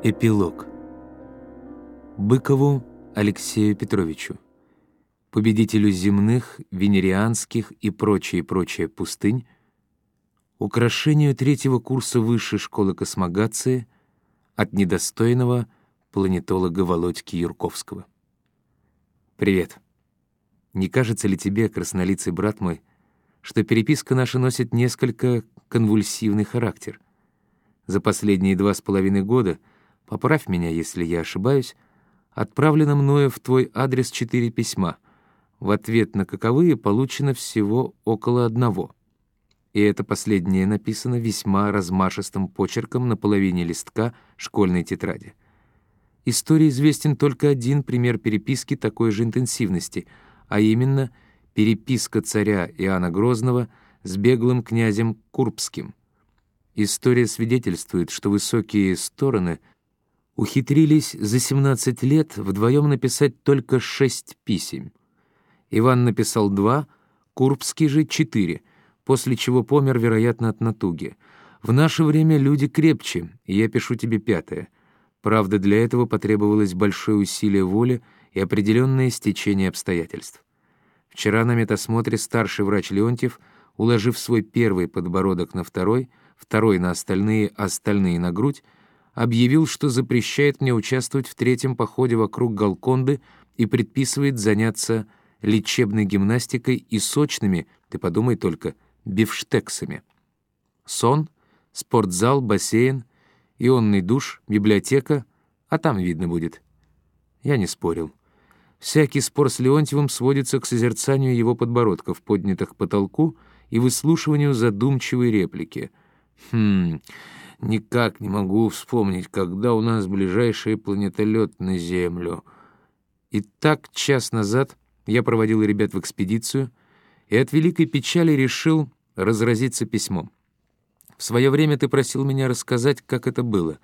Эпилог. Быкову Алексею Петровичу, победителю земных, венерианских и прочее-прочее пустынь, украшению третьего курса Высшей школы космогации от недостойного планетолога Володьки Юрковского. Привет. Не кажется ли тебе, краснолицый брат мой, что переписка наша носит несколько конвульсивный характер? За последние два с половиной года, поправь меня, если я ошибаюсь, отправлено мною в твой адрес четыре письма, в ответ на каковые получено всего около одного — и это последнее написано весьма размашистым почерком на половине листка школьной тетради. Истории известен только один пример переписки такой же интенсивности, а именно переписка царя Иоанна Грозного с беглым князем Курбским. История свидетельствует, что высокие стороны ухитрились за 17 лет вдвоем написать только шесть писем. Иван написал два, Курбский же — четыре, после чего помер, вероятно, от натуги. В наше время люди крепче, и я пишу тебе пятое. Правда, для этого потребовалось большое усилие воли и определенное стечение обстоятельств. Вчера на медосмотре старший врач Леонтьев, уложив свой первый подбородок на второй, второй на остальные, а остальные на грудь, объявил, что запрещает мне участвовать в третьем походе вокруг Галконды и предписывает заняться лечебной гимнастикой и сочными, ты подумай только, — бифштексами. Сон, спортзал, бассейн, ионный душ, библиотека, а там видно будет. Я не спорил. Всякий спор с Леонтьевым сводится к созерцанию его подбородков, поднятых к потолку, и выслушиванию задумчивой реплики. «Хм, никак не могу вспомнить, когда у нас ближайший планетолет на Землю». И так час назад я проводил ребят в экспедицию и от великой печали решил разразиться письмом. В свое время ты просил меня рассказать, как это было.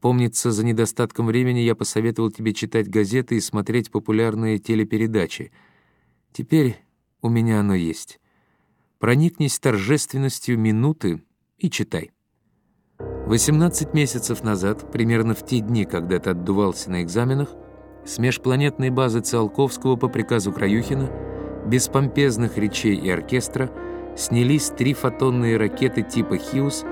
Помнится, за недостатком времени я посоветовал тебе читать газеты и смотреть популярные телепередачи. Теперь у меня оно есть. Проникнись торжественностью минуты и читай. 18 месяцев назад, примерно в те дни, когда ты отдувался на экзаменах, с межпланетной базы Циолковского по приказу Краюхина, без помпезных речей и оркестра — снялись три фотонные ракеты типа «Хьюз»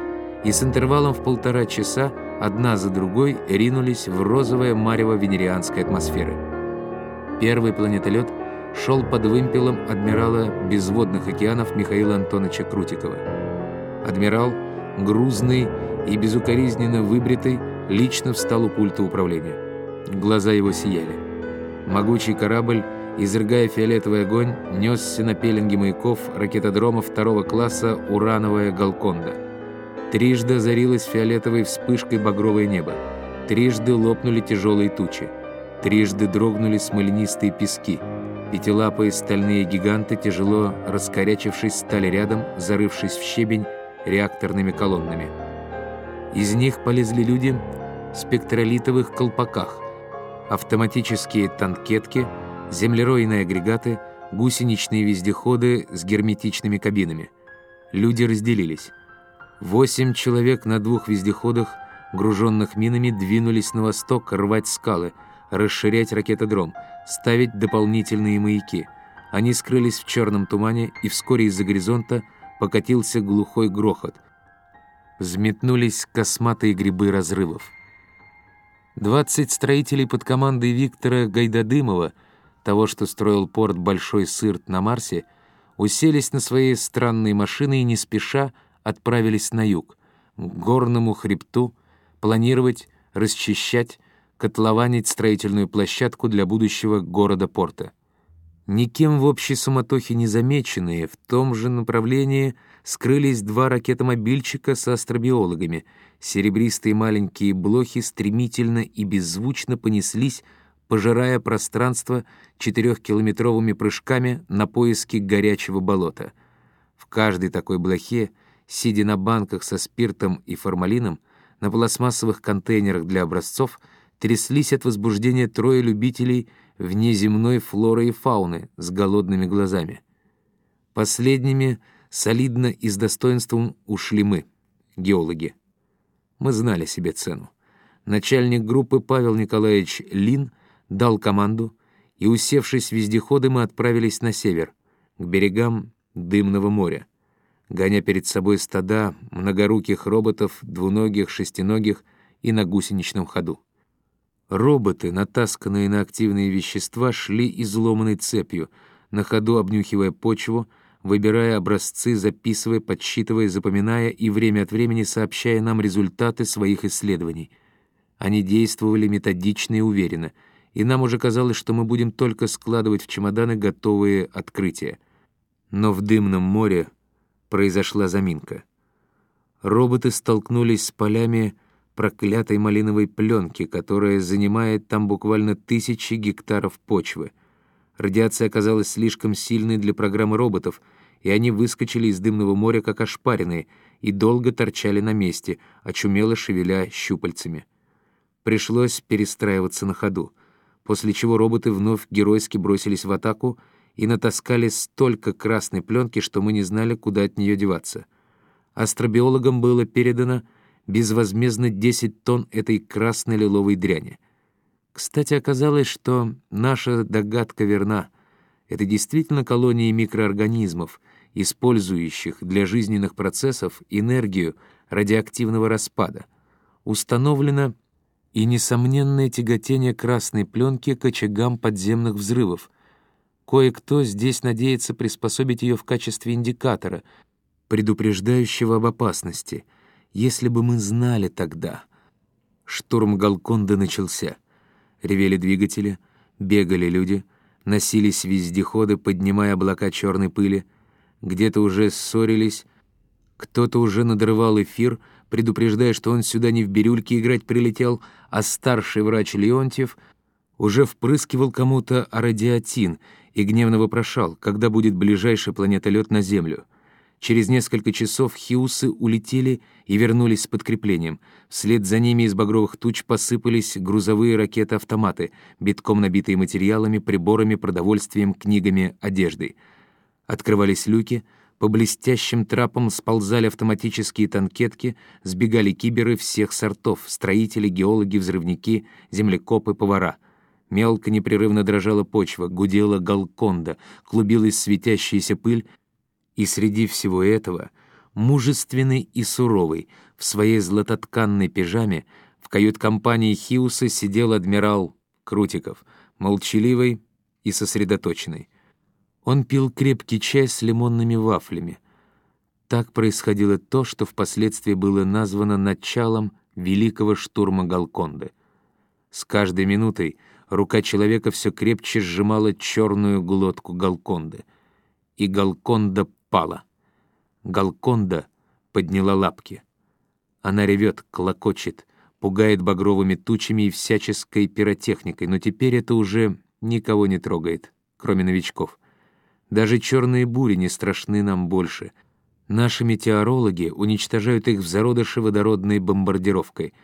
и с интервалом в полтора часа одна за другой ринулись в розовое марево венерианской атмосферы. Первый планетолет шел под вымпелом адмирала безводных океанов Михаила Антоновича Крутикова. Адмирал, грузный и безукоризненно выбритый, лично встал у пульта управления. Глаза его сияли. Могучий корабль изрыгая фиолетовый огонь, несся на пеленге маяков ракетодрома второго класса «Урановая Галконда». Трижды озарилось фиолетовой вспышкой багровое небо. Трижды лопнули тяжелые тучи. Трижды дрогнули смоленистые пески. Пятилапые стальные гиганты, тяжело раскорячившись, стали рядом, зарывшись в щебень реакторными колоннами. Из них полезли люди в спектролитовых колпаках, автоматические танкетки — землеройные агрегаты, гусеничные вездеходы с герметичными кабинами. Люди разделились. Восемь человек на двух вездеходах, груженных минами, двинулись на восток рвать скалы, расширять ракетодром, ставить дополнительные маяки. Они скрылись в черном тумане, и вскоре из-за горизонта покатился глухой грохот. Взметнулись косматые грибы разрывов. Двадцать строителей под командой Виктора Гайдадымова — того, что строил порт Большой Сырт на Марсе, уселись на свои странные машины и не спеша отправились на юг, к горному хребту, планировать, расчищать, котлованить строительную площадку для будущего города-порта. Никем в общей суматохе не замеченные, в том же направлении скрылись два ракетомобильчика с астробиологами. Серебристые маленькие блохи стремительно и беззвучно понеслись пожирая пространство четырехкилометровыми прыжками на поиски горячего болота. В каждой такой блохе, сидя на банках со спиртом и формалином, на пластмассовых контейнерах для образцов, тряслись от возбуждения трое любителей внеземной флоры и фауны с голодными глазами. Последними солидно и с достоинством ушли мы, геологи. Мы знали себе цену. Начальник группы Павел Николаевич Лин дал команду, и, усевшись в вездеходы, мы отправились на север, к берегам Дымного моря, гоня перед собой стада многоруких роботов, двуногих, шестиногих и на гусеничном ходу. Роботы, натасканные на активные вещества, шли изломанной цепью, на ходу обнюхивая почву, выбирая образцы, записывая, подсчитывая, запоминая и время от времени сообщая нам результаты своих исследований. Они действовали методично и уверенно, и нам уже казалось, что мы будем только складывать в чемоданы готовые открытия. Но в дымном море произошла заминка. Роботы столкнулись с полями проклятой малиновой пленки, которая занимает там буквально тысячи гектаров почвы. Радиация оказалась слишком сильной для программы роботов, и они выскочили из дымного моря как ошпаренные и долго торчали на месте, очумело шевеля щупальцами. Пришлось перестраиваться на ходу, после чего роботы вновь геройски бросились в атаку и натаскали столько красной пленки, что мы не знали, куда от нее деваться. Астробиологам было передано — безвозмездно 10 тонн этой красно-лиловой дряни. Кстати, оказалось, что наша догадка верна. Это действительно колонии микроорганизмов, использующих для жизненных процессов энергию радиоактивного распада. Установлено и несомненное тяготение красной пленки к очагам подземных взрывов. Кое-кто здесь надеется приспособить ее в качестве индикатора, предупреждающего об опасности — если бы мы знали тогда. Штурм Галконда начался. Ревели двигатели, бегали люди, носились вездеходы, поднимая облака черной пыли. Где-то уже ссорились, кто-то уже надрывал эфир, предупреждая, что он сюда не в бирюльке играть прилетел, а старший врач Леонтьев уже впрыскивал кому-то радиотин и гневно вопрошал, когда будет ближайший планетолет на Землю — Через несколько часов хиусы улетели и вернулись с подкреплением. Вслед за ними из багровых туч посыпались грузовые ракеты-автоматы, битком набитые материалами, приборами, продовольствием, книгами, одеждой. Открывались люки, по блестящим трапам сползали автоматические танкетки, сбегали киберы всех сортов — строители, геологи, взрывники, землекопы, повара — Мелко непрерывно дрожала почва, гудела галконда, клубилась светящаяся пыль, и среди всего этого, мужественный и суровый, в своей златотканной пижаме, в кают-компании Хиуса сидел адмирал Крутиков, молчаливый и сосредоточенный. Он пил крепкий чай с лимонными вафлями. Так происходило то, что впоследствии было названо началом великого штурма Галконды. С каждой минутой рука человека все крепче сжимала черную глотку Галконды, и Галконда пала. Галконда подняла лапки. Она ревет, клокочет, пугает багровыми тучами и всяческой пиротехникой, но теперь это уже никого не трогает, кроме новичков. Даже черные бури не страшны нам больше. Наши метеорологи уничтожают их в зародыше водородной бомбардировкой.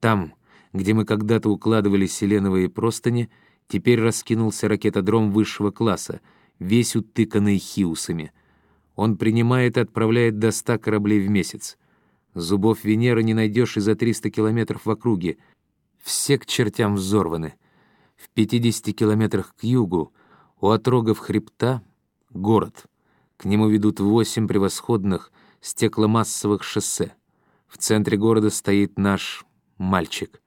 Там, где мы когда-то укладывали селеновые простыни, теперь раскинулся ракетодром высшего класса, весь утыканный хиусами — он принимает и отправляет до 100 кораблей в месяц. Зубов Венеры не найдешь и за 300 километров в округе. Все к чертям взорваны. В 50 километрах к югу, у отрогов хребта, город. К нему ведут восемь превосходных стекломассовых шоссе. В центре города стоит наш мальчик.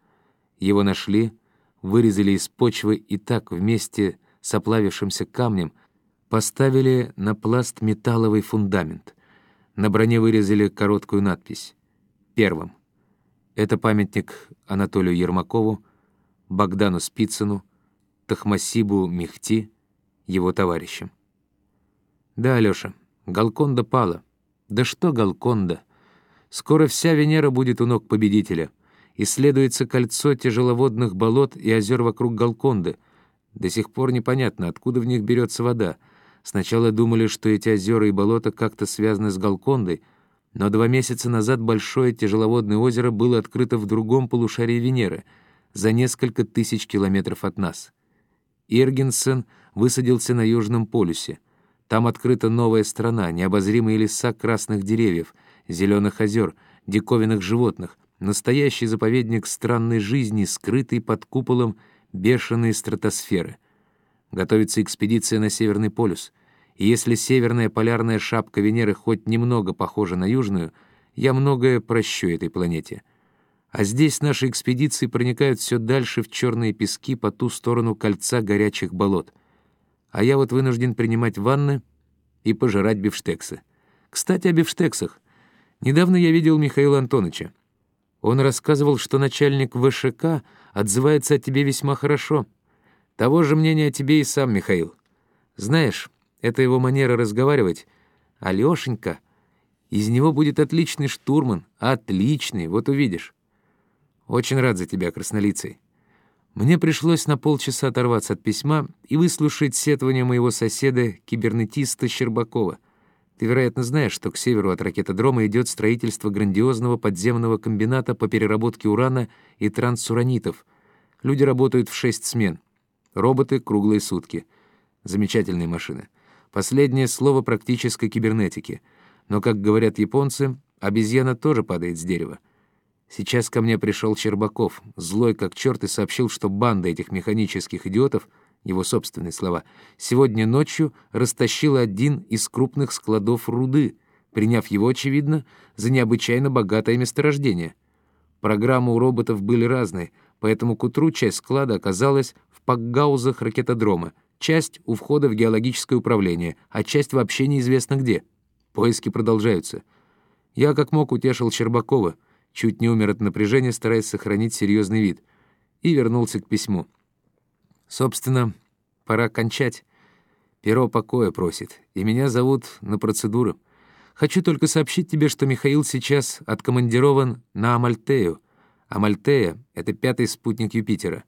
Его нашли, вырезали из почвы и так вместе с оплавившимся камнем — Поставили на пласт металловый фундамент. На броне вырезали короткую надпись. Первым. Это памятник Анатолию Ермакову, Богдану Спицыну, Тахмасибу Мехти, его товарищам. Да, Алёша, Галконда пала. Да что Галконда? Скоро вся Венера будет у ног победителя. Исследуется кольцо тяжеловодных болот и озер вокруг Галконды. До сих пор непонятно, откуда в них берется вода — Сначала думали, что эти озера и болота как-то связаны с Галкондой, но два месяца назад большое тяжеловодное озеро было открыто в другом полушарии Венеры, за несколько тысяч километров от нас. Иргенсен высадился на Южном полюсе. Там открыта новая страна, необозримые леса красных деревьев, зеленых озер, диковинных животных, настоящий заповедник странной жизни, скрытый под куполом бешеной стратосферы. Готовится экспедиция на Северный полюс, и если северная полярная шапка Венеры хоть немного похожа на южную, я многое прощу этой планете. А здесь наши экспедиции проникают все дальше в черные пески по ту сторону кольца горячих болот. А я вот вынужден принимать ванны и пожирать бифштексы. Кстати, о бифштексах. Недавно я видел Михаила Антоновича. Он рассказывал, что начальник ВШК отзывается о тебе весьма хорошо. Того же мнения о тебе и сам Михаил. Знаешь, это его манера разговаривать. Алёшенька, из него будет отличный штурман. Отличный, вот увидишь. Очень рад за тебя, краснолицый. Мне пришлось на полчаса оторваться от письма и выслушать сетование моего соседа-кибернетиста Щербакова. Ты, вероятно, знаешь, что к северу от ракетодрома идет строительство грандиозного подземного комбината по переработке урана и трансуранитов. Люди работают в шесть смен. Роботы — круглые сутки. Замечательные машины. Последнее слово практической кибернетики. Но, как говорят японцы, обезьяна тоже падает с дерева. Сейчас ко мне пришел Щербаков, злой как черт, и сообщил, что банда этих механических идиотов — его собственные слова, сегодня ночью растащил один из крупных складов руды, приняв его, очевидно, за необычайно богатое месторождение. Программы у роботов были разные, поэтому к утру часть склада оказалась в пакгаузах ракетодрома, часть у входа в геологическое управление, а часть вообще неизвестно где. Поиски продолжаются. Я как мог утешил Щербакова, чуть не умер от напряжения, стараясь сохранить серьезный вид, и вернулся к письму. Собственно, пора кончать. Перо покоя просит, и меня зовут на процедуру. Хочу только сообщить тебе, что Михаил сейчас откомандирован на Амальтею. Амальтея — это пятый спутник Юпитера.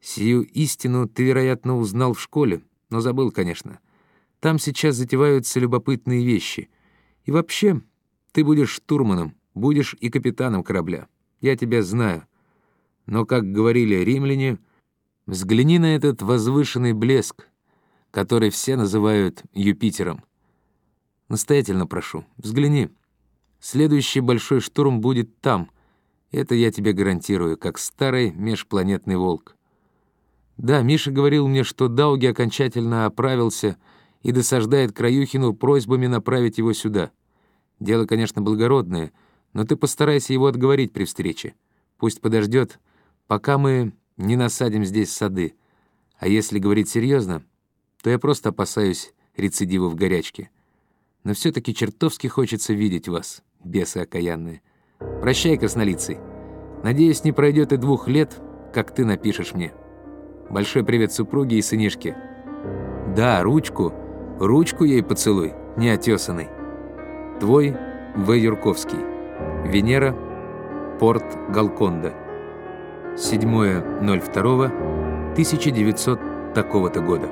Сию истину ты, вероятно, узнал в школе, но забыл, конечно. Там сейчас затеваются любопытные вещи. И вообще, ты будешь штурманом, будешь и капитаном корабля. Я тебя знаю. Но, как говорили римляне, Взгляни на этот возвышенный блеск, который все называют Юпитером. Настоятельно прошу, взгляни. Следующий большой штурм будет там. Это я тебе гарантирую, как старый межпланетный волк. Да, Миша говорил мне, что Дауги окончательно оправился и досаждает Краюхину просьбами направить его сюда. Дело, конечно, благородное, но ты постарайся его отговорить при встрече. Пусть подождет, пока мы не насадим здесь сады. А если говорить серьезно, то я просто опасаюсь рецидива в горячке. Но все таки чертовски хочется видеть вас, бесы окаянные. Прощай, краснолицый. Надеюсь, не пройдет и двух лет, как ты напишешь мне. Большой привет супруге и сынишке. Да, ручку, ручку ей поцелуй, неотесанный. Твой В. Юрковский. Венера, порт Галконда. 7.02.1900 такого-то года.